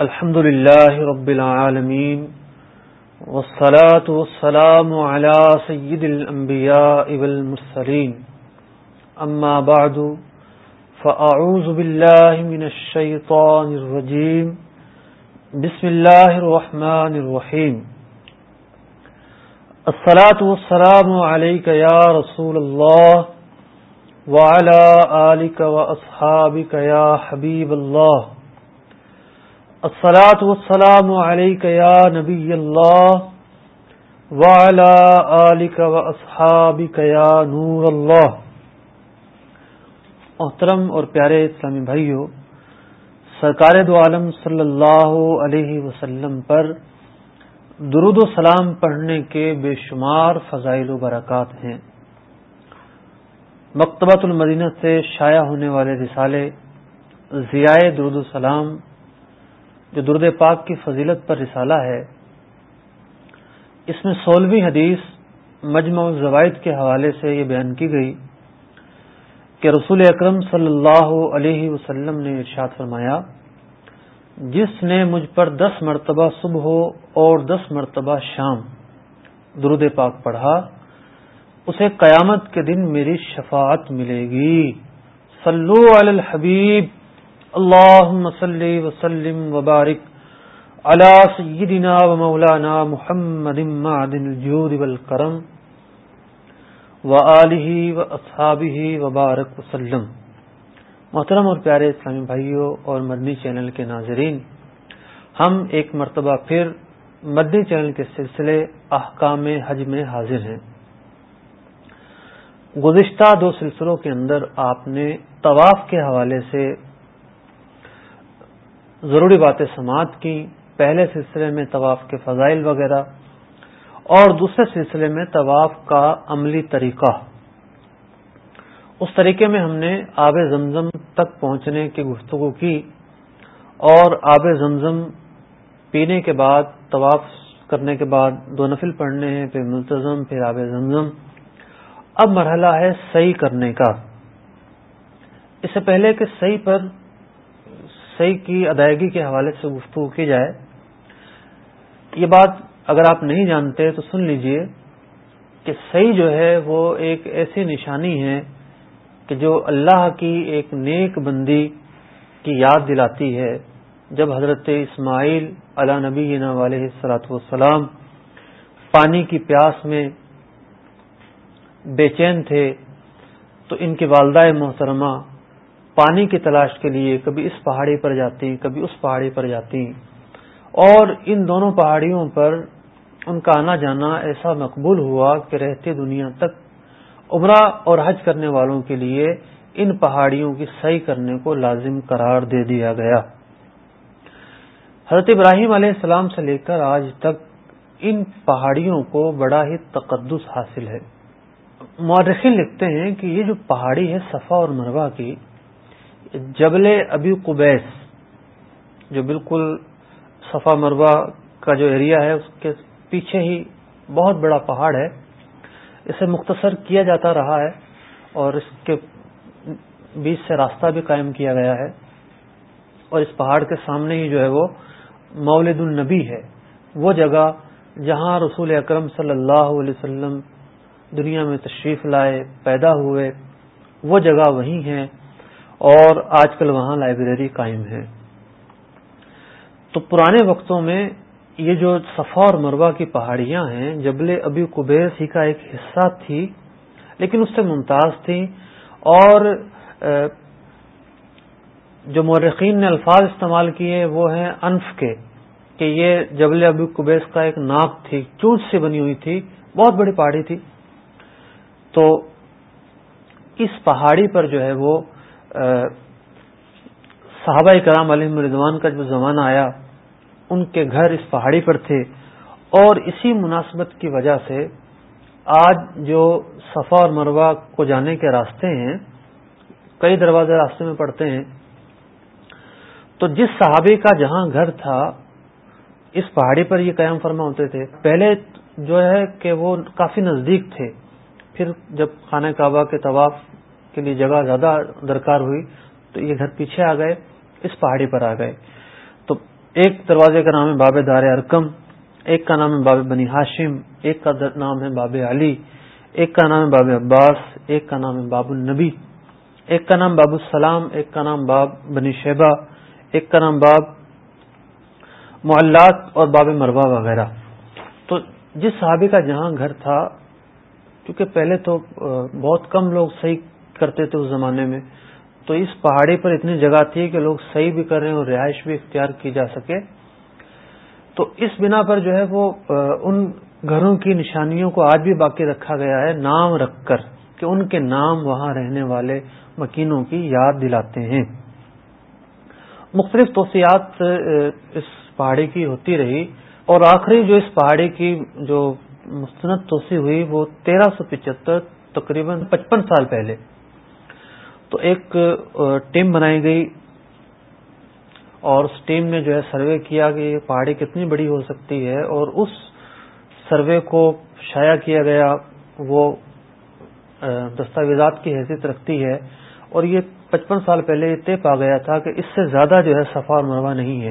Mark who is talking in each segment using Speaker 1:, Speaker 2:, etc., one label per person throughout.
Speaker 1: الحمد لله رب العالمين والصلاة والسلام على سيد الأنبياء والمرسلين. أما بعد، فأعوذ بالله من الشيطان الرجيم. بسم الله الرحمن الرحيم. الصلاة والسلام عليك يا رسول الله. وعلى آلك وأصحابك يا حبيب الله. الصلاة والسلام عليك يا نبي الله. وعلى آلك وأصحابك يا نور الله. محترم اور پیارے اسلامی بھائیوں سرکار دو عالم صلی اللہ علیہ وسلم پر درود و سلام پڑھنے کے بے شمار فضائل و برکات ہیں۔ مکتبۃ المدینہ سے شائع ہونے والے رسالے ضیاء درود السلام جو درد پاک کی فضیلت پر رسالہ ہے، اس میں سولہویں حدیث مجمع الزوائد کے حوالے سے یہ بیان کی گئی کہ رسول اکرم صلی اللہ علیہ وسلم نے ارشاد فرمایا، جس نے مجھ پر دس مرتبہ صبح اور دس مرتبہ شام درود پاک پڑھا اسے قیامت کے دن میری شفاعت ملے گی۔ صلو علی الحبیب۔ اللہ مسلی وسلم وبارک علی سیدنا و مولانا محمد معدن الجود والکرم و علیہ و اصحابہ وبارک وسلم۔ محترم اور پیارے اسلامی بھائیوں اور مدنی چینل کے ناظرین، ہم ایک مرتبہ پھر مدنی چینل کے سلسلے احکام حج میں حاضر ہیں۔ گزشتہ دو سلسلوں کے اندر آپ نے طواف کے حوالے سے ضروری باتیں سماعت کی، پہلے سلسلے میں طواف کے فضائل وغیرہ، اور دوسرے سلسلے میں طواف کا عملی طریقہ۔ اس طریقے میں ہم نے آب زمزم تک پہنچنے کی گفتگو کی، اور آب زمزم پینے کے بعد، طواف کرنے کے بعد دو نفل پڑھنے ہیں، پھر ملتظم پھر آب زمزم۔ اب مرحلہ ہے صحیح کرنے کا۔ اس سے پہلے کہ صحیح پر صحیح کی ادائیگی کے حوالے سے گفتگو کی جائے، یہ بات اگر آپ نہیں جانتے تو سن لیجیے کہ صحیح جو ہے وہ ایک ایسی نشانی ہے کہ جو اللہ کی ایک نیک بندی کی یاد دلاتی ہے۔ جب حضرت اسماعیل علا نبی علیہ سلاۃ والسلام پانی کی پیاس میں بے چین تھے، تو ان کی والدہ محترمہ پانی کی تلاش کے لیے کبھی اس پہاڑی پر جاتی، کبھی اس پہاڑی پر جاتی۔ اور ان دونوں پہاڑیوں پر ان کا آنا جانا ایسا مقبول ہوا کہ رہتے دنیا تک عمرہ اور حج کرنے والوں کے لیے ان پہاڑیوں کی صحیح کرنے کو لازم قرار دے دیا گیا۔ حضرت ابراہیم علیہ السلام سے لے کر آج تک ان پہاڑیوں کو بڑا ہی تقدس حاصل ہے۔ مورخین لکھتے ہیں کہ یہ جو پہاڑی ہے صفا اور مروا کی، جبل ابی قبیس، جو بالکل صفا مروا کا جو ایریا ہے، اس کے پیچھے ہی بہت بڑا پہاڑ ہے۔ اسے مختصر کیا جاتا رہا ہے اور اس کے بیچ سے راستہ بھی قائم کیا گیا ہے۔ اور اس پہاڑ کے سامنے ہی جو ہے وہ مولد النبی ہے۔ وہ جگہ جہاں رسول اکرم صلی اللہ علیہ وسلم دنیا میں تشریف لائے، پیدا ہوئے، وہ جگہ وہی ہیں اور آج کل وہاں لائبریری قائم ہے۔ تو پرانے وقتوں میں یہ جو صفا اور مروا کی پہاڑیاں ہیں، جبل ابی قبیس ہی کا ایک حصہ تھی، لیکن اس سے ممتاز تھی اور جو مورخین نے الفاظ استعمال کیے وہ ہیں انف کے، کہ یہ جبل ابی قبیس کا ایک ناک تھی، چونچ سے بنی ہوئی تھی، بہت بڑی پہاڑی تھی۔ تو اس پہاڑی پر جو ہے وہ صحابہ کرام علیہ مردوان کا جو زمانہ آیا، ان کے گھر اس پہاڑی پر تھے۔ اور اسی مناسبت کی وجہ سے آج جو صفا اور مروا کو جانے کے راستے ہیں، کئی دروازے راستے میں پڑتے ہیں۔ تو جس صحابی کا جہاں گھر تھا، اس پہاڑی پر یہ قیام فرما ہوتے تھے۔ پہلے جو ہے کہ وہ کافی نزدیک تھے۔ پھر جب خانہ کعبہ کے طواف کے لیے جگہ زیادہ درکار ہوئی تو یہ گھر پیچھے آ گئے، اس پہاڑی پر آ گئے۔ تو ایک دروازے کا نام ہے باب دار ارکم، ایک کا نام ہے باب بنی ہاشم، ایک کا نام ہے باب علی، ایک کا نام ہے باب عباس، ایک کا نام ہے باب النبی۔ ایک کا نام باب السلام، ایک کا نام باب بنی شیبہ، ایک کا نام باب معلات اور باب مروا وغیرہ۔ تو جس صحابی کا جہاں گھر تھا کیونکہ پہلے تو بہت کم لوگ صحیح کرتے تھے اس زمانے میں، تو اس پہاڑی پر اتنی جگہ تھی کہ لوگ صحیح بھی کر رہے ہیں اور رہائش بھی اختیار کی جا سکے۔ تو اس بنا پر جو ہے وہ ان گھروں کی نشانیوں کو آج بھی باقی رکھا گیا ہے، نام رکھ کر کہ ان کے نام وہاں رہنے والے مکینوں کی یاد دلاتے ہیں۔ مختلف توسیعات اس پہاڑی کی ہوتی رہی اور آخری جو اس پہاڑی کی جو مستند توسیع ہوئی وہ تیرہ سو پچہتر تقریباً پچپن سال پہلے۔ تو ایک ٹیم بنائی گئی اور اس ٹیم نے جو ہے سروے کیا کہ یہ پہاڑی کتنی بڑی ہو سکتی ہے اور اس سروے کو شائع کیا گیا، وہ دستاویزات کی حیثیت رکھتی ہے۔ اور یہ پچپن سال پہلے یہ طے پا گیا تھا کہ اس سے زیادہ جو ہے صفا اور مروا نہیں ہے۔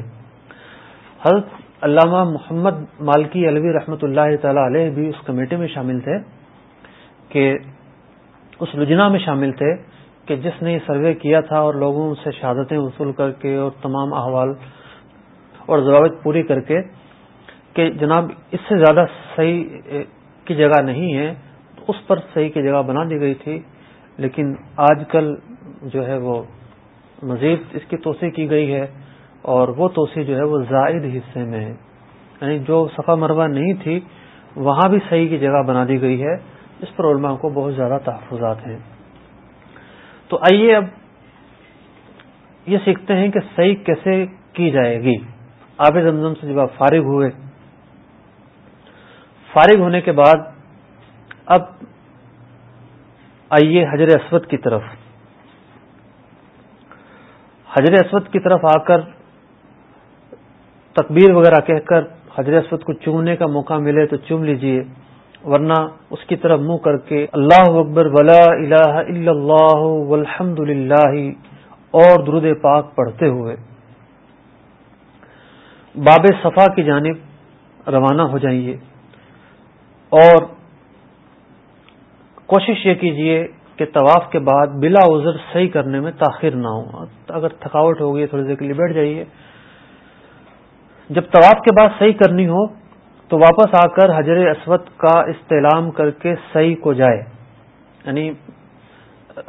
Speaker 1: حضرت علامہ محمد مالکی علوی رحمۃ اللہ تعالی علیہ بھی اس کمیٹی میں شامل تھے کہ اس لجنا میں شامل تھے کہ جس نے یہ سروے کیا تھا اور لوگوں سے شہادتیں وصول کر کے اور تمام احوال اور ضوابط پوری کر کے کہ جناب اس سے زیادہ صحیح کی جگہ نہیں ہے، تو اس پر صحیح کی جگہ بنا دی گئی تھی۔ لیکن آج کل جو ہے وہ مزید اس کی توسیع کی گئی ہے۔ اور وہ توسیع جو ہے وہ زائد حصے میں ہے۔ یعنی جو صفا مروا نہیں تھی، وہاں بھی صحیح کی جگہ بنا دی گئی ہے۔ اس پر علماء کو بہت زیادہ تحفظات ہیں۔ تو آئیے اب یہ سیکھتے ہیں کہ صحیح کیسے کی جائے گی۔ آب زمزم سے جب آپ فارغ ہوئے، فارغ ہونے کے بعد اب آئیے حجر اسود کی طرف۔ حجر اسود کی طرف آ کر تکبیر وغیرہ کہہ کر حضرت اسود کو چومنے کا موقع ملے تو چوم لیجیے، ورنہ اس کی طرف منہ کر کے اللہ اکبر، ولا الہ الا اللہ والحمد للہ اور درود پاک پڑھتے ہوئے۔ باب صفا کی جانب روانہ ہو جائیے۔ اور کوشش یہ کیجیے کہ طواف کے بعد بلا عذر صحیح کرنے میں تاخیر نہ ہو۔ اگر تھکاوٹ ہوگی تھوڑی دیر کے لیے بیٹھ جائیے۔ جب طواف کے بعد صحیح کرنی ہو، تو واپس آ کر حجر اسود کا استعلام کر کے صحیح کو جائے۔ یعنی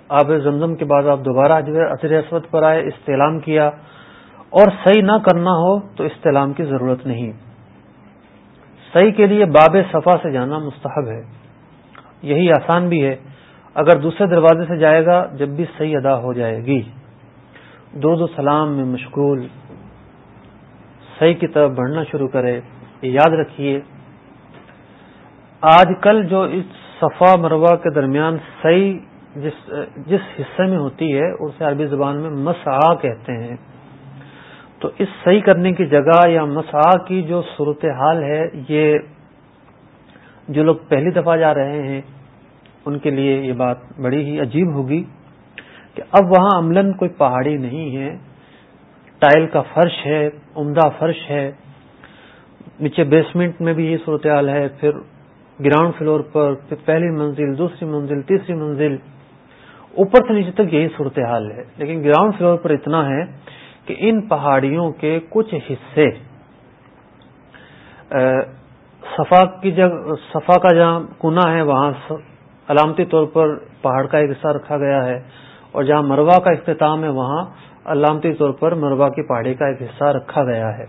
Speaker 1: آب زمزم کے بعد آپ دوبارہ حجر اسود پر آئے، استعلام کیا اور صحیح نہ کرنا ہو تو استعلام کی ضرورت نہیں۔ صحیح کے لیے باب صفا سے جانا مستحب ہے۔ یہی آسان بھی ہے۔ اگر دوسرے دروازے سے جائے گا، جب بھی صحیح ادا ہو جائے گی۔ درود و سلام میں مشغول۔ صحیح کی طرف بڑھنا شروع کرے یاد رکھیے۔ آج کل جو اس صفا مروا کے درمیان صحیح جس جس حصے میں ہوتی ہے، اسے عربی زبان میں مسا کہتے ہیں۔ تو اس صحیح کرنے کی جگہ یا مسا کی جو صورت حال ہے، یہ جو لوگ پہلی دفعہ جا رہے ہیں، ان کے لیے یہ بات بڑی ہی عجیب ہوگی کہ اب وہاں عملاً کوئی پہاڑی نہیں ہے۔ ٹائل کا فرش ہے، عمدہ فرش ہے۔ نیچے بیسمنٹ میں بھی یہ صورتحال ہے، پھر گراؤنڈ فلور پر، پھر پہلی منزل، دوسری منزل، تیسری منزل۔ اوپر سے نیچے تک یہی صورتحال ہے۔ لیکن گراؤنڈ فلور پر اتنا ہے کہ ان پہاڑیوں کے کچھ حصے صفا کی جگہ صفا کا جہاں کنا ہے، وہاں علامتی طور پر پہاڑ کا ایک حصہ رکھا گیا ہے۔ اور جہاں مروا کا اختتام ہے، وہاں علامتی طور پر مروا کی پہاڑی کا ایک حصہ رکھا گیا ہے۔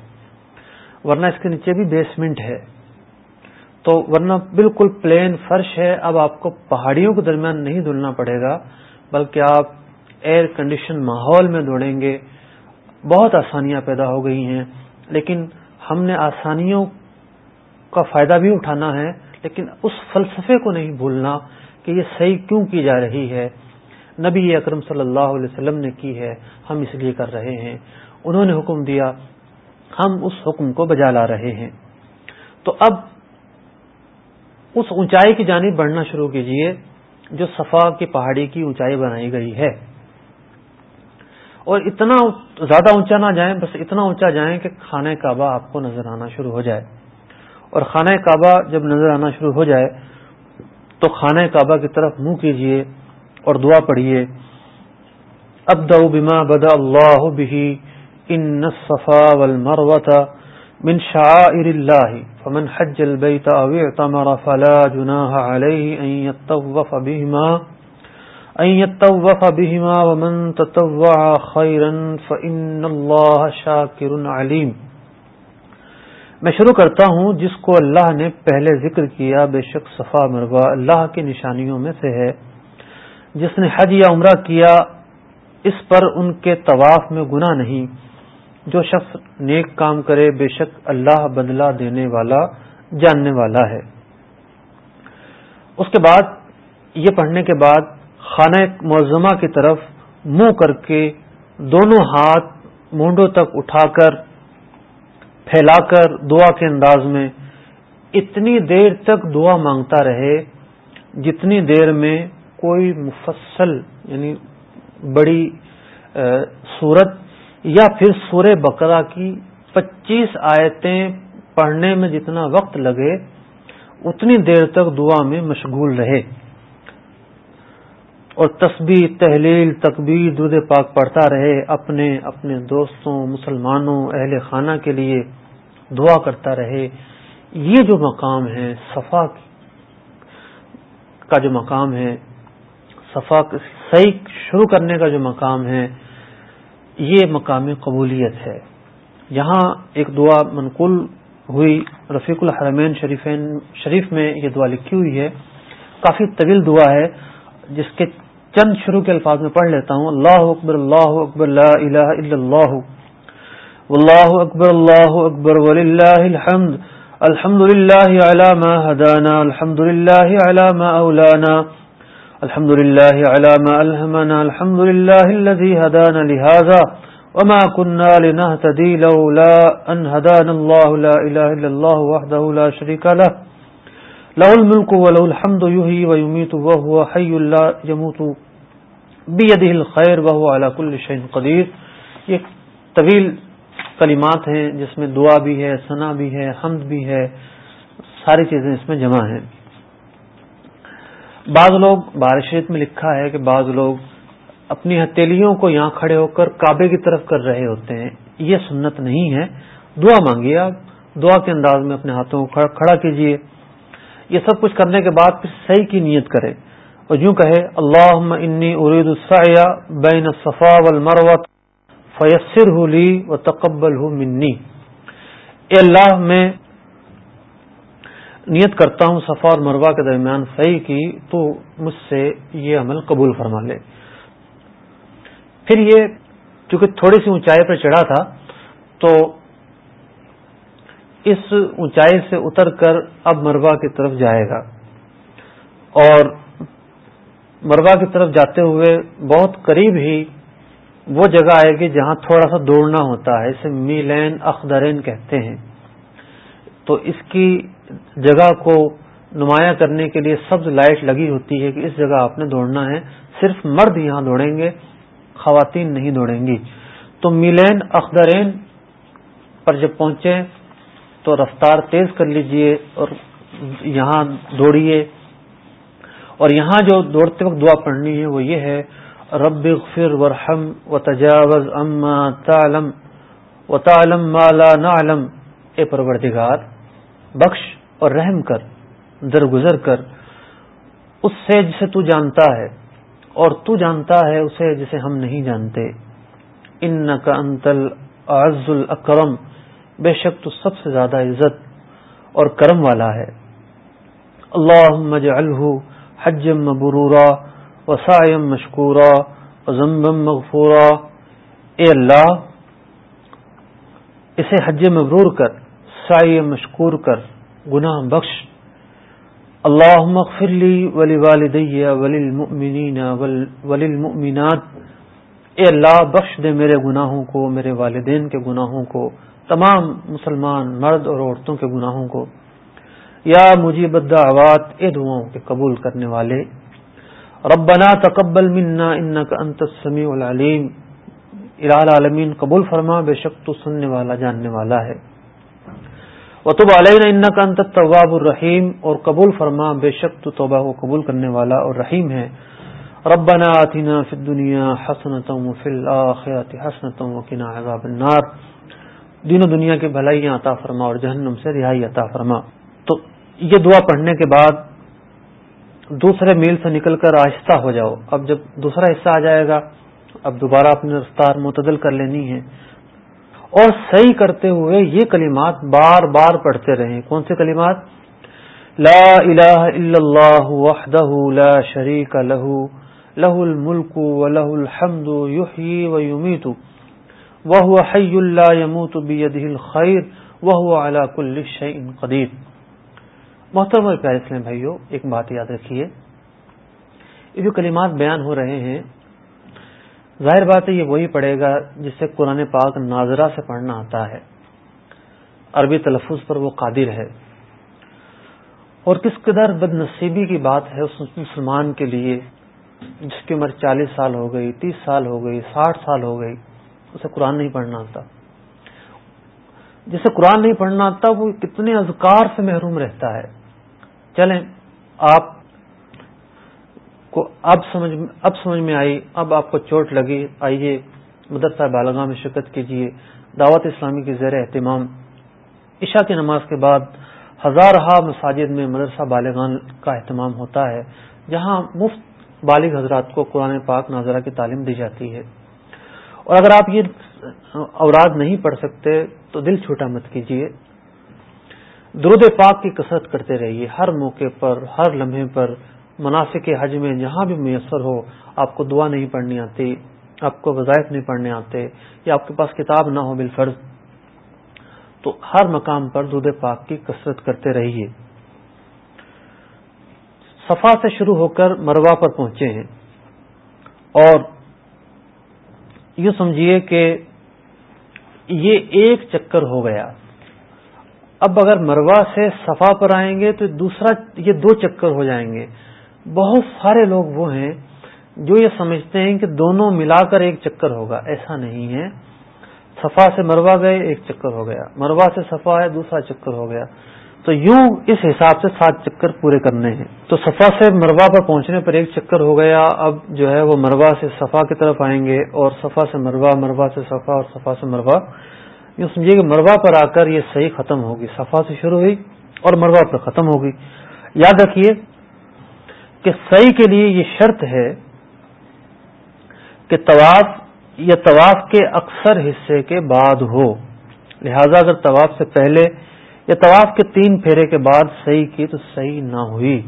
Speaker 1: ورنہ اس کے نیچے بھی بیسمنٹ ہے۔ تو ورنہ بالکل پلین فرش ہے۔ اب آپ کو پہاڑیوں کے درمیان نہیں دھلنا پڑے گا، بلکہ آپ ایئر کنڈیشن ماحول میں دوڑیں گے۔ بہت آسانیاں پیدا ہو گئی ہیں، لیکن ہم نے آسانیوں کا فائدہ بھی اٹھانا ہے، لیکن اس فلسفے کو نہیں بھولنا کہ یہ صحیح کیوں کی جا رہی ہے۔ نبی اکرم صلی اللہ علیہ وسلم نے کی ہے، ہم اس لیے کر رہے ہیں۔ انہوں نے حکم دیا، ہم اس حکم کو بجا لا رہے ہیں۔ تو اب اس اونچائی کی جانب بڑھنا شروع کیجیے جو صفا کی پہاڑی کی اونچائی بنائی گئی ہے۔ اور اتنا زیادہ اونچا نہ جائیں، بس اتنا اونچا جائیں کہ خانہ کعبہ آپ کو نظر آنا شروع ہو جائے۔ اور خانہ کعبہ جب نظر آنا شروع ہو جائے، تو خانہ کعبہ کی طرف منہ کیجیے اور دعا پڑھیے۔ اب بما بدا اللہ بھی ان صفا والمروة من شعائر الله، فمن حج البيت او اعتمر فلا جناح عليه ان يتطوف بهما ان يتطوف بهما، ومن تطوع خيرا فان الله شاكر عليم۔ میں شروع کرتا ہوں، جس کو اللہ نے پہلے ذکر کیا، بے شک صفا مروا اللہ کی نشانیوں میں سے ہے۔ جس نے حج یا عمرہ کیا، اس پر ان کے طواف میں گناہ نہیں۔ جو شخص نیک کام کرے، بے شک اللہ بدلہ دینے والا، جاننے والا ہے۔ اس کے بعد، یہ پڑھنے کے بعد، خانہ معظمہ کی طرف منہ کر کے دونوں ہاتھ مونڈوں تک اٹھا کر، پھیلا کر دعا کے انداز میں، اتنی دیر تک دعا مانگتا رہے، جتنی دیر میں کوئی مفصل یعنی بڑی صورت یا پھر سورہ بقرہ کی پچیس آیتیں پڑھنے میں جتنا وقت لگے، اتنی دیر تک دعا میں مشغول رہے۔ اور تسبیح، تحلیل تقبیر دودھ پاک پڑھتا رہے، اپنے اپنے دوستوں، مسلمانوں، اہل خانہ کے لیے دعا کرتا رہے۔ یہ جو مقام ہے، صفا کا جو مقام ہے صفا صحیح شروع کرنے کا جو مقام ہے، یہ مقام قبولیت ہے۔ یہاں ایک دعا منقول ہوئی، رفیق الحرمین شریفین شریف میں یہ دعا لکھی ہوئی ہے۔ کافی طویل دعا ہے، جس کے چند شروع کے الفاظ میں پڑھ لیتا ہوں۔ اللہ اکبر اللہ اکبر، لا الہ الا اللہ۔ واللہ اکبر، اللہ اکبر، وللہ الحمد۔ الحمد للہ علی ما هدانا الحمد للہ علی ما اولانا۔ الحمد للہ علی ما الہمنا الحمد للہ الذي هدانا لهذا، وما كنا لنهتدي لولا ان هدانا الله، لا اله الا الله وحده لا شريك له. له الملك وله الحمد، يحيي ويميت، وهو حي لا يموت. الخیر بہ علا کل شہین قدیر یہ طویل کلمات ہیں جس میں دعا بھی ہے ثنا بھی ہے، حمد بھی ہے، ساری چیزیں اس میں جمع ہیں۔ بعض لوگ بارشیت میں لکھا ہے کہ بعض لوگ اپنی ہتھیلیوں کو یہاں کھڑے ہو کر کعبے کی طرف کر رہے ہوتے ہیں۔ یہ سنت نہیں ہے۔ دعا مانگیے آپ۔ دعا کے انداز میں اپنے ہاتھوں کو کھڑا کیجیے۔ یہ سب کچھ کرنے کے بعد پھر صحیح کی نیت کرے۔ اور یوں کہے اللہ انی ارید السعیہ بین صفا والمروت فیسر ہو لی و تقبل ہوں منی۔ اے اللہ، میں نیت کرتا ہوں صفا اور مروا کے درمیان صحیح کی، تو مجھ سے یہ عمل قبول فرما لے۔ پھر یہ چونکہ تھوڑی سی اونچائی پر چڑھا تھا، تو اس اونچائی سے اتر کر اب مروا کی طرف جائے گا۔ اور مروا کی طرف جاتے ہوئے بہت قریب ہی وہ جگہ آئے گی جہاں تھوڑا سا دوڑنا ہوتا ہے، اسے میلین اخدرین کہتے ہیں۔ تو اس کی جگہ کو نمایاں کرنے کے لیے سبز لائٹ لگی ہوتی ہے کہ اس جگہ آپ نے دوڑنا ہے، صرف مرد یہاں دوڑیں گے، خواتین نہیں دوڑیں گی۔ تو میلین اخدرین پر جب پہنچے تو رفتار تیز کر لیجیے اور یہاں دوڑیے اور یہاں جو دوڑتے وقت دعا پڑھنی ہے وہ یہ ہے، رب اغفر ورحم و تجاوز اما تعلم و تعلم مالا نعلم۔ اے پروردگار بخش اور رحم کر، درگزر کر۔ اس سے جسے تو جانتا ہے اور تو جانتا ہے اسے جسے ہم نہیں جانتے۔ ان کا انتل عز الاکرم، بے شک تو سب سے زیادہ عزت اور کرم والا ہے۔ اللہ مجعلہ حج مبرورا وسائم مشکورہ وزمبم مغفورا۔ اے اللہ، اسے حج مبرور کر۔ سائی مشکور کر، گناہ بخش۔ اللہ مغفرلی ولی والدیہ ولی المؤمنین ولی المؤمنات اے اللہ، بخش دے میرے گناہوں کو، میرے والدین کے گناہوں کو، تمام مسلمان مرد اور عورتوں کے گناہوں کو۔ یا مجیب الدعوات، اے دعاؤں کے قبول کرنے والے۔ ربنا تقبل منا انك انت السميع العليم الہ عالمین قبول فرما، بے شک تو سننے والا، جاننے والا ہے۔ وطب علیہ ان کا انت طواب الرحیم اور قبول فرما، بے شک تو توبہ کو قبول کرنے والا اور رحیم ہے۔ ربنا آتنا فی الدنیا حسنتا وفی الاخرت حسنتا وقنا عذاب النار۔ دین و دنیا کی بھلائیاں عطا فرما اور جہنم سے رہائی عطا فرما۔ تو یہ دعا پڑھنے کے بعد دوسرے میل سے نکل کر آہستہ ہو جاؤ۔ اب جب دوسرا حصہ آ جائے گا، اب دوبارہ اپنی رفتار متدل کر لینی ہے۔ اور صحیح کرتے ہوئے یہ کلمات بار بار پڑھتے رہیں۔ کون سے کلمات؟ لا الہ الا اللہ وحدہ لا شریک لہو لہ الملک و لہ الحمد، یحیی و یمیت۔ وهو حی لا يموت بيده الخیر وهو على كل شيء قدیر۔ محترم پیارے اسلام بھائیو، ایک بات یاد رکھیے۔ یہ جو کلمات بیان ہو رہے ہیں ظاہر بات ہے یہ وہی پڑھے گا جس سے قرآن پاک ناظرہ سے پڑھنا آتا ہے۔ عربی تلفظ پر وہ قادر ہے۔ اور کس قدر بد نصیبی کی بات ہے اس مسلمان کے لیے جس کی عمر چالیس سال ہو گئی، تیس سال ہو گئی، ساٹھ سال ہو گئی، اسے قرآن نہیں پڑھنا آتا۔ جسے قرآن نہیں پڑھنا آتا وہ کتنے اذکار سے محروم رہتا ہے۔ چلیں، آپ کو اب سمجھ اب سمجھ میں آئی، اب آپ کو چوٹ لگی۔ آئیے مدرسہ بالغاہ میں شرکت کیجیے۔ دعوت اسلامی کی زیر اہتمام۔ عشاء کی نماز کے بعد ہزارہ مساجد میں مدرسہ بالغان کا اہتمام ہوتا ہے، جہاں مفت بالغ حضرات کو قرآن پاک ناظرہ کی تعلیم دی جاتی ہے۔ اور اگر آپ یہ اوراد نہیں پڑھ سکتے تو دل چھوٹا مت کیجیے۔ درود پاک کی کثرت کرتے رہیے۔ ہر موقع پر، ہر لمحے پر مناسب حج میں جہاں بھی میسر ہو، آپ کو دعا نہیں پڑھنی آتی، آپ کو وظائف نہیں پڑھنے آتے، یا آپ کے پاس کتاب نہ ہو بالفرض، تو ہر مقام پر دودھ پاک کی کثرت کرتے رہیے۔ صفا سے شروع ہو کر مروا پر پہنچے ہیں۔ اور یوں سمجھیے کہ یہ ایک چکر ہو گیا۔ اب اگر مروا سے صفا پر آئیں گے تو دوسرا، یہ دو چکر ہو جائیں گے۔ بہت سارے لوگ وہ ہیں جو یہ سمجھتے ہیں کہ دونوں ملا کر ایک چکر ہوگا، ایسا نہیں ہے۔ صفا سے مروا گئے، ایک چکر ہو گیا۔ مروا سے صفا ہے، دوسرا چکر ہو گیا۔ تو یوں اس حساب سے سات چکر پورے کرنے ہیں۔ تو صفا سے مروا پر پہنچنے پر ایک چکر ہو گیا، اب جو ہے وہ مروا سے صفا کی طرف آئیں گے اور صفا سے مروا مروا سے صفا اور صفا سے مروا یوں سمجھیے کہ مروا پر آ کر یہ صحیح ختم ہوگی۔ صفا سے شروع ہوئی اور مروا پر ختم ہوگی۔ یاد رکھیے کہ صحیح کے لیے یہ شرط ہے کہ طواف یا طواف کے اکثر حصے کے بعد ہو۔ لہذا اگر طواف سے پہلے یا طواف کے تین پھیرے کے بعد صحیح کی تو صحیح نہ ہوئی۔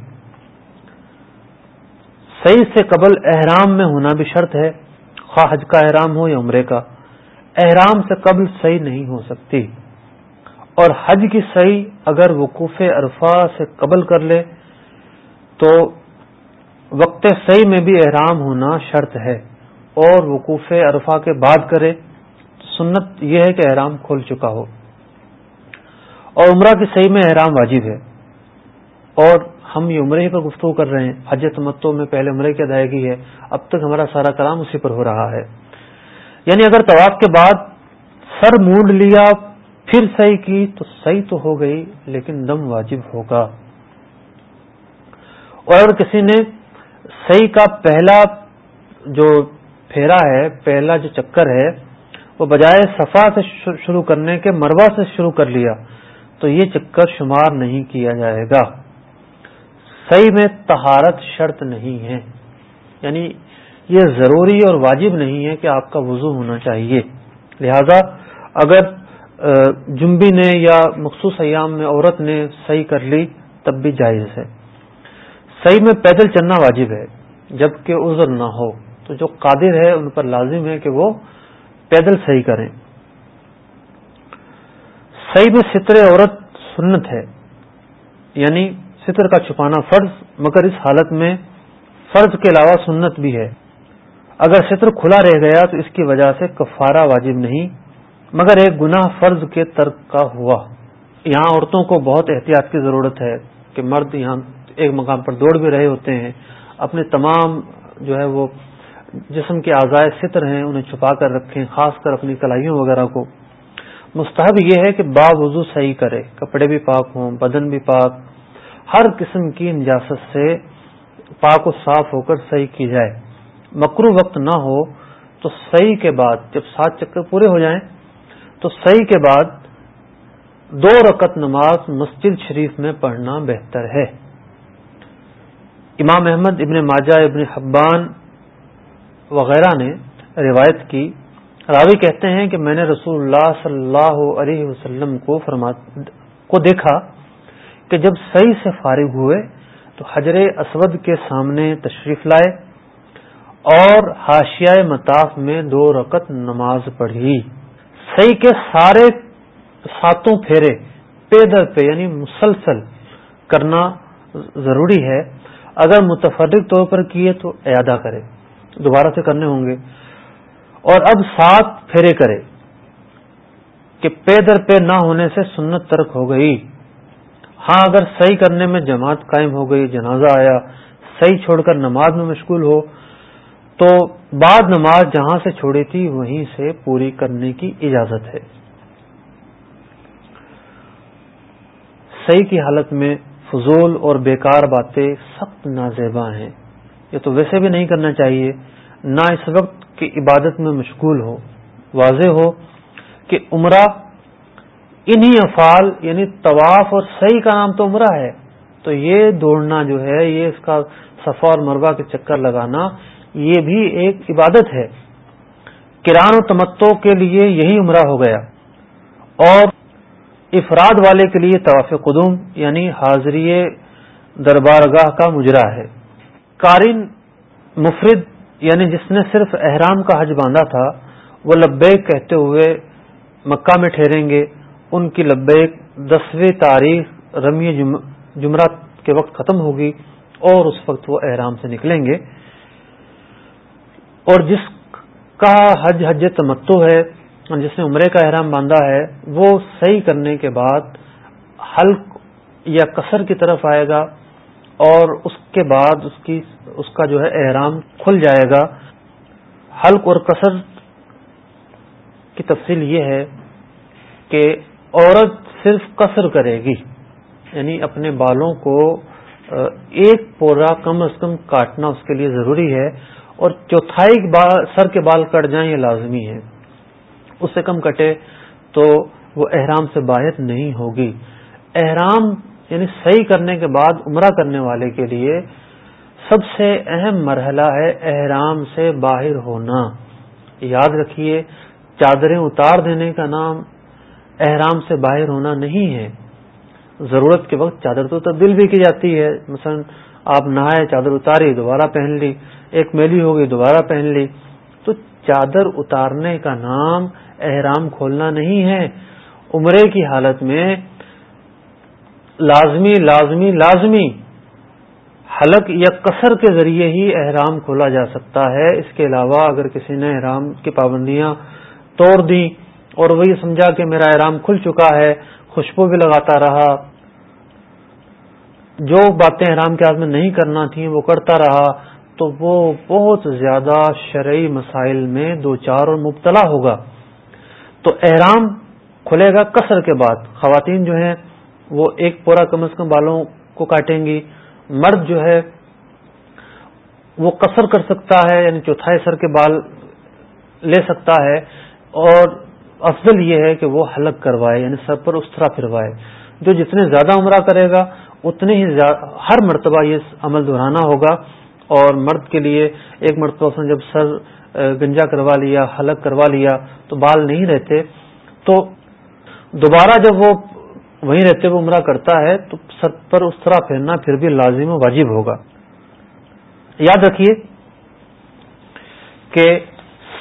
Speaker 1: صحیح سے قبل احرام میں ہونا بھی شرط ہے، خواہ حج کا احرام ہو یا عمرے کا۔ احرام سے قبل صحیح نہیں ہو سکتی۔ اور حج کی صحیح اگر وقوف عرفہ سے قبل کر لے تو وقت صحیح میں بھی احرام ہونا شرط ہے اور وقوف عرفہ کے بعد کرے، سنت یہ ہے کہ احرام کھول چکا ہو۔ اور عمرہ کی صحیح میں احرام واجب ہے۔ اور ہم یہ عمرے ہی پر گفتگو کر رہے ہیں۔ حج تمتو میں پہلے عمرے کی ادائیگی ہے، اب تک ہمارا سارا کلام اسی پر ہو رہا ہے۔ یعنی اگر طواف کے بعد سر مونڈ لیا، پھر صحیح کی تو صحیح تو ہو گئی، لیکن دم واجب ہوگا۔ اور اگر کسی نے صحیح کا پہلا جو پھیرا ہے، پہلا جو چکر ہے، وہ بجائے صفا سے شروع کرنے کے مروا سے شروع کر لیا، تو یہ چکر شمار نہیں کیا جائے گا۔ صحیح میں تہارت شرط نہیں ہے۔ یعنی یہ ضروری اور واجب نہیں ہے کہ آپ کا وضو ہونا چاہیے۔ لہذا اگر جنبی نے یا مخصوص ایام میں عورت نے صحیح کر لی، تب بھی جائز ہے۔ صحیح میں پیدل چلنا واجب ہے، جبکہ عذر نہ ہو۔ تو جو قادر ہے، ان پر لازم ہے کہ وہ پیدل صحیح کریں۔ صحیح میں ستر عورت سنت ہے یعنی ستر کا چھپانا فرض، مگر اس حالت میں فرض کے علاوہ سنت بھی ہے۔ اگر ستر کھلا رہ گیا تو اس کی وجہ سے کفارہ واجب نہیں، مگر ایک گناہ فرض کے ترک کا ہوا۔ یہاں عورتوں کو بہت احتیاط کی ضرورت ہے کہ مرد یہاں ایک مقام پر دوڑ بھی رہے ہوتے ہیں، اپنے تمام جو ہے وہ جسم کے آزائے ستر ہیں، انہیں چھپا کر رکھیں، خاص کر اپنی کلائیوں وغیرہ کو۔ مستحب یہ ہے کہ با وضو صحیح کرے، کپڑے بھی پاک ہوں، بدن بھی پاک، ہر قسم کی نجاست سے پاک و صاف ہو کر صحیح کی جائے۔ مکرو وقت نہ ہو تو صحیح کے بعد جب سات چکر پورے ہو جائیں، تو صحیح کے بعد دو رکت نماز مسجد شریف میں پڑھنا بہتر ہے۔ امام احمد ابن ماجہ ابن حبان وغیرہ نے روایت کی۔ راوی کہتے ہیں کہ میں نے رسول اللہ صلی اللہ علیہ وسلم کو فرما کو دیکھا کہ جب صحیح سے فارغ ہوئے تو حجر اسود کے سامنے تشریف لائے اور ہاشیائے مطاف میں دو رکت نماز پڑھی۔ صحیح کے سارے ساتوں پھیرے، پے در پہ یعنی مسلسل کرنا ضروری ہے۔ اگر متفرق طور پر کیے تو اعادہ کرے، دوبارہ سے کرنے ہوں گے۔ اور اب سات پھیرے کرے کہ پے در پے نہ ہونے سے سنت ترک ہو گئی۔ ہاں اگر صحیح کرنے میں جماعت قائم ہو گئی، جنازہ آیا، صحیح چھوڑ کر نماز میں مشغول ہو، تو بعد نماز جہاں سے چھوڑی تھی، وہیں سے پوری کرنے کی اجازت ہے۔ صحیح کی حالت میں فضول اور بیکار باتیں سخت نازیبا ہیں۔ یہ تو ویسے بھی نہیں کرنا چاہیے۔ نہ اس وقت کی عبادت میں مشغول ہو۔ واضح ہو کہ عمرہ انہی افعال یعنی طواف اور صحیح کا نام تو عمرہ ہے۔ تو یہ دوڑنا جو ہے، یہ اس کا صفا اور مربع کے چکر لگانا، یہ بھی ایک عبادت ہے۔ کران و تمتوں کے لیے یہی عمرہ ہو گیا۔ اور افراد والے کے لیے طواف قدوم یعنی حاضری دربارگاہ کا مجرا ہے۔ قارن مفرد یعنی جس نے صرف احرام کا حج باندھا تھا، وہ لبیک کہتے ہوئے مکہ میں ٹھہریں گے۔ ان کی لبیک دسویں تاریخ رمی جمعرات کے وقت ختم ہوگی اور اس وقت وہ احرام سے نکلیں گے۔ اور جس کا حج حج تمتو ہے جس نے عمرے کا احرام باندھا ہے، وہ صحیح کرنے کے بعد حلق یا کثر کی طرف آئے گا اور اس کے بعد اس کی، اس کا جو ہے احرام کھل جائے گا۔ حلق اور کثر کی تفصیل یہ ہے کہ عورت صرف قصر کرے گی یعنی اپنے بالوں کو ایک پورا کم از کم کاٹنا اس کے لیے ضروری ہے اور چوتھائی سر کے بال کٹ جائیں یہ لازمی ہے۔ اس سے کم کٹے تو وہ احرام سے باہر نہیں ہوگی۔ احرام یعنی صحیح کرنے کے بعد عمرہ کرنے والے کے لیے سب سے اہم مرحلہ ہے احرام سے باہر ہونا۔ یاد رکھیے، چادریں اتار دینے کا نام احرام سے باہر ہونا نہیں ہے۔ ضرورت کے وقت چادر تو تبدیل بھی کی جاتی ہے۔ مثلا آپ نہائے چادر اتاری، دوبارہ پہن لی، ایک میلی ہو گئی، دوبارہ پہن لی۔ تو چادر اتارنے کا نام احرام کھولنا نہیں ہے۔ عمرے کی حالت میں لازمی لازمی لازمی حلق یا کثر کے ذریعے ہی احرام کھولا جا سکتا ہے۔ اس کے علاوہ اگر کسی نے احرام کی پابندیاں توڑ دی اور وہی سمجھا کہ میرا احرام کھل چکا ہے، خوشبو بھی لگاتا رہا، جو باتیں احرام کے میں نہیں کرنا تھیں وہ کرتا رہا۔ تو وہ بہت زیادہ شرعی مسائل میں دو چار اور مبتلا ہوگا۔ تو احرام کھلے گا کثر کے بعد۔ خواتین جو ہیں، وہ ایک پورا کم از کم بالوں کو کاٹیں گی۔ مرد جو ہے، وہ قصر کر سکتا ہے یعنی چوتھائی سر کے بال لے سکتا ہے۔ اور افضل یہ ہے کہ وہ حلق کروائے یعنی سر پر اس طرح پھروائے۔ جو جتنے زیادہ عمرہ کرے گا، اتنے ہی ہر مرتبہ یہ عمل دہرانا ہوگا۔ اور مرد کے لیے ایک مرتبہ اس نے جب سر گنجا کروا لیا، حلق کروا لیا، تو بال نہیں رہتے، تو دوبارہ جب وہ وہیں رہتے ہوئے عمرہ کرتا ہے، تو سر پر اس طرح پھیرنا پھر بھی لازم و واجب ہوگا۔ یاد رکھیے کہ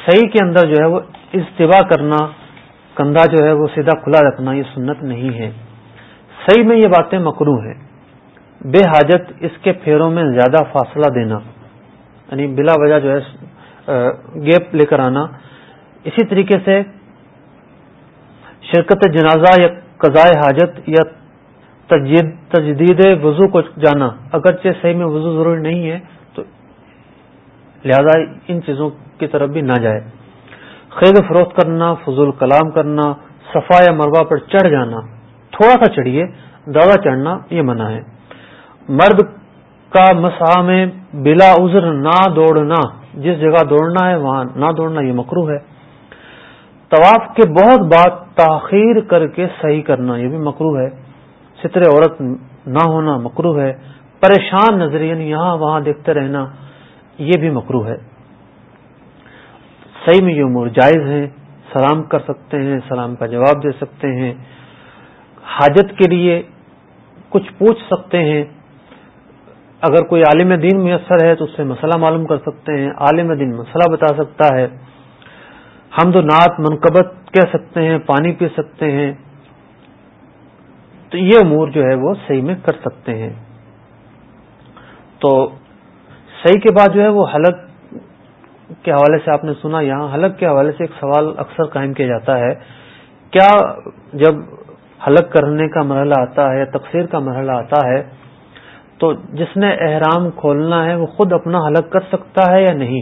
Speaker 1: صحیح کے اندر جو ہے وہ اجتباع کرنا، کندھا جو ہے وہ سیدھا کھلا رکھنا، یہ سنت نہیں ہے۔ صحیح میں یہ باتیں مکرو ہیں۔ بے حاجت اس کے پھیروں میں زیادہ فاصلہ دینا یعنی بلا وجہ جو ہے گیپ لے کر آنا۔ اسی طریقے سے شرکت جنازہ یا قضاء حاجت یا تجدید وضو کو جانا۔ اگرچہ صحیح میں وضو ضروری نہیں ہے، تو لہذا ان چیزوں کی طرف بھی نہ جائے۔ خرید فروخت کرنا، فضول کلام کرنا، صفا یا مربع پر چڑھ جانا، تھوڑا سا چڑھیے زیادہ چڑھنا یہ منع ہے۔ مرد کا مسا میں بلا عذر نہ دوڑنا، جس جگہ دوڑنا ہے وہاں نہ دوڑنا یہ مکرو ہے۔ طواف کے بہت بات تاخیر کر کے صحیح کرنا یہ بھی مکرو ہے۔ ستر عورت نہ ہونا مکرو ہے۔ پریشان نظر یعنی یہاں وہاں دیکھتے رہنا یہ بھی مکرو ہے۔ صحیح میں یہ امور جائز ہیں، سلام کر سکتے ہیں، سلام کا جواب دے سکتے ہیں۔ حاجت کے لیے کچھ پوچھ سکتے ہیں۔ اگر کوئی عالم دین میسر ہے تو اس سے مسئلہ معلوم کر سکتے ہیں، عالم دین مسئلہ بتا سکتا ہے۔ ہم تو نعت منقبت کہہ سکتے ہیں، پانی پی سکتے ہیں۔ تو یہ امور جو ہے وہ صحیح میں کر سکتے ہیں۔ تو صحیح کے بعد جو ہے وہ حلق کے حوالے سے آپ نے سنا، یہاں حلق کے حوالے سے ایک سوال اکثر قائم کیا جاتا ہے۔ کیا جب حلق کرنے کا مرحلہ آتا ہے تقسیر کا مرحلہ آتا ہے تو جس نے احرام کھولنا ہے وہ خود اپنا حلق کر سکتا ہے یا نہیں؟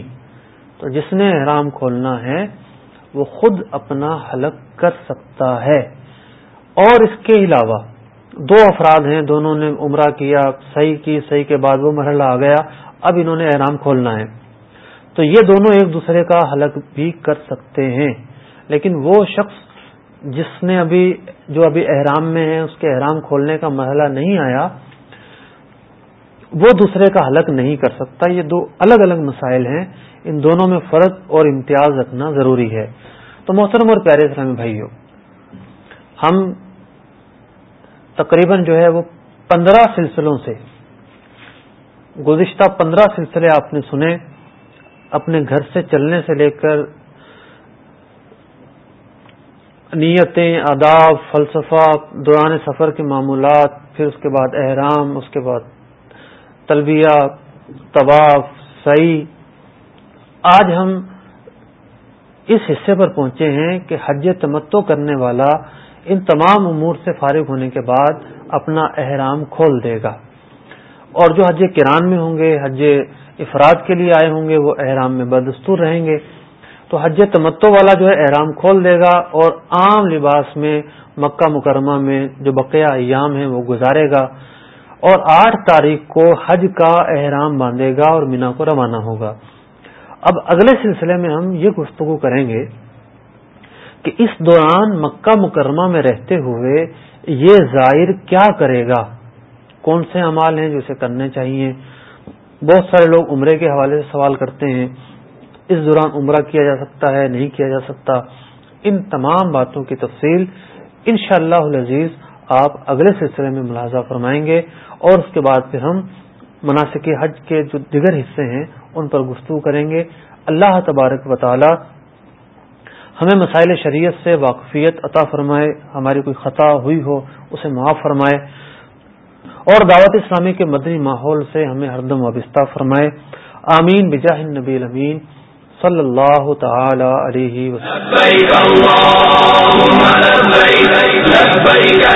Speaker 1: تو جس نے احرام کھولنا ہے وہ خود اپنا حلق کر سکتا ہے۔ اور اس کے علاوہ دو افراد ہیں، دونوں نے عمرہ کیا، صحیح کی، صحیح کے بعد وہ مرحلہ آ گیا، اب انہوں نے احرام کھولنا ہے۔ تو یہ دونوں ایک دوسرے کا حلق بھی کر سکتے ہیں۔ لیکن وہ شخص جس نے ابھی جو ابھی احرام میں ہے، اس کے احرام کھولنے کا مرحلہ نہیں آیا وہ دوسرے کا حلق نہیں کر سکتا۔ یہ دو الگ الگ مسائل ہیں۔ ان دونوں میں فرق اور امتیاز رکھنا ضروری ہے۔ تو محترم اور پیارے اسلامی بھائیوں ہم تقریباً جو ہے وہ پندرہ سلسلوں سے گزشتہ پندرہ سلسلے آپ نے سنے۔ اپنے گھر سے چلنے سے لے کر نیتیں، آداب، فلسفہ، دوران سفر کے معمولات، پھر اس کے بعد احرام، اس کے بعد تلبیہ، طواف صحیح آج ہم اس حصے پر پہنچے ہیں کہ حج تمتو کرنے والا ان تمام امور سے فارغ ہونے کے بعد اپنا احرام کھول دے گا۔ اور جو حج کران میں ہوں گے، حج افراد کے لیے آئے ہوں گے، وہ احرام میں بدستور رہیں گے۔ تو حج تمتو والا جو ہے احرام کھول دے گا اور عام لباس میں مکہ مکرمہ میں جو بقیہ ایام ہیں وہ گزارے گا۔ اور آٹھ تاریخ کو حج کا احرام باندھے گا اور مینا کو روانہ ہوگا۔ اب اگلے سلسلے میں ہم یہ گفتگو کریں گے کہ اس دوران مکہ مکرمہ میں رہتے ہوئے یہ ظاہر کیا کرے گا؟ کون سے امال ہیں جو اسے کرنے چاہیے؟ بہت سارے لوگ عمرے کے حوالے سے سوال کرتے ہیں، اس دوران عمرہ کیا جا سکتا ہے، نہیں کیا جا سکتا؟ ان تمام باتوں کی تفصیل ان شاء اللہ آپ اگلے سلسلے میں ملاحظہ فرمائیں گے۔ اور اس کے بعد پھر ہم مناسب حج کے جو دیگر حصے ہیں، ان پر گفتگو کریں گے۔ اللہ تبارک و تعالی ہمیں مسائل شریعت سے واقفیت عطا فرمائے، ہماری کوئی خطا ہوئی ہو، اسے معاف فرمائے۔ اور دعوت اسلامی کے مدنی ماحول سے ہمیں ہردم وابستہ فرمائے۔ آمین۔ بجاہ نبی الامین۔ صلی اللہ تعالی علیہ وسلم۔